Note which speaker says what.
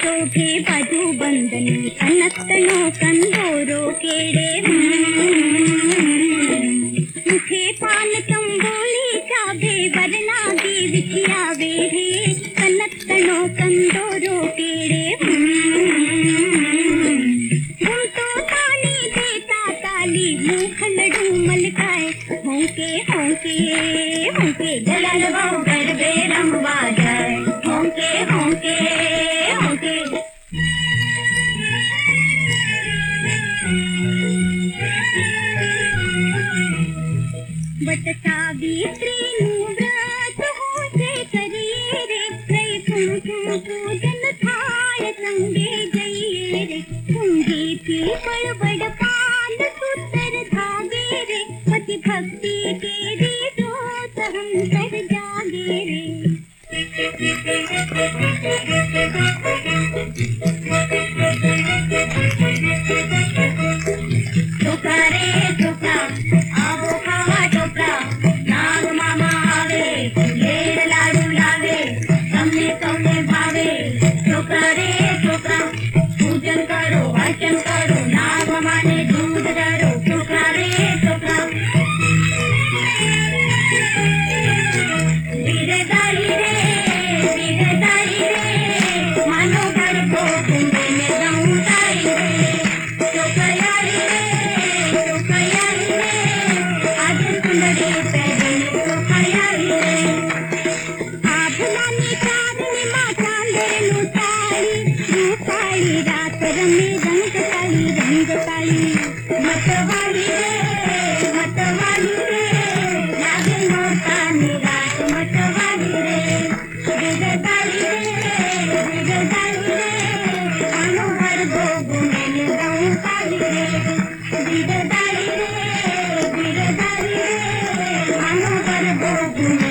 Speaker 1: शोभे बाजू बंदनी अनस्तनो कंदोरो केड़े मुखे पान तंबोली चाबे वरनागी विखियावे हे। कनस्तनो कंदोरो केड़े घूमतो तानी देता ताली मुखलड़ू मलकाए। होंके होंके होंके
Speaker 2: जलाल बाऊ गरबे रंगवा जाए। होंके होंके
Speaker 1: बट सावित्री व्रत होते करिए रे कै कुंकुम पूजन थाय संगे जइए रे कुंगी पीपल बड़ पान सुतर धागे रे पति भक्ति के रे जोत हम कर जागे रे।
Speaker 2: भजन करो नाग माने दूध डरो टुकड़ा रे टुकड़ा वीरदाई रे वीरदाई रे मानो घर को कुंभे में दौड़ाई रे टोकयाई रे टोकयाई रे आज सुंदरी पैदल टोकयाई रे
Speaker 1: आप नानी चांदनी माँ चांदर लुटाई लुटाई रात रमी गोपाली
Speaker 2: मतवाली रे मतवाली रे लागे मोतानी रात मतवाली रे जगदाली रे जगदाली रे कानो हर गोगु मैंने गऊ काली रे जगदाली रे जगदाली रे कानो हर गोगु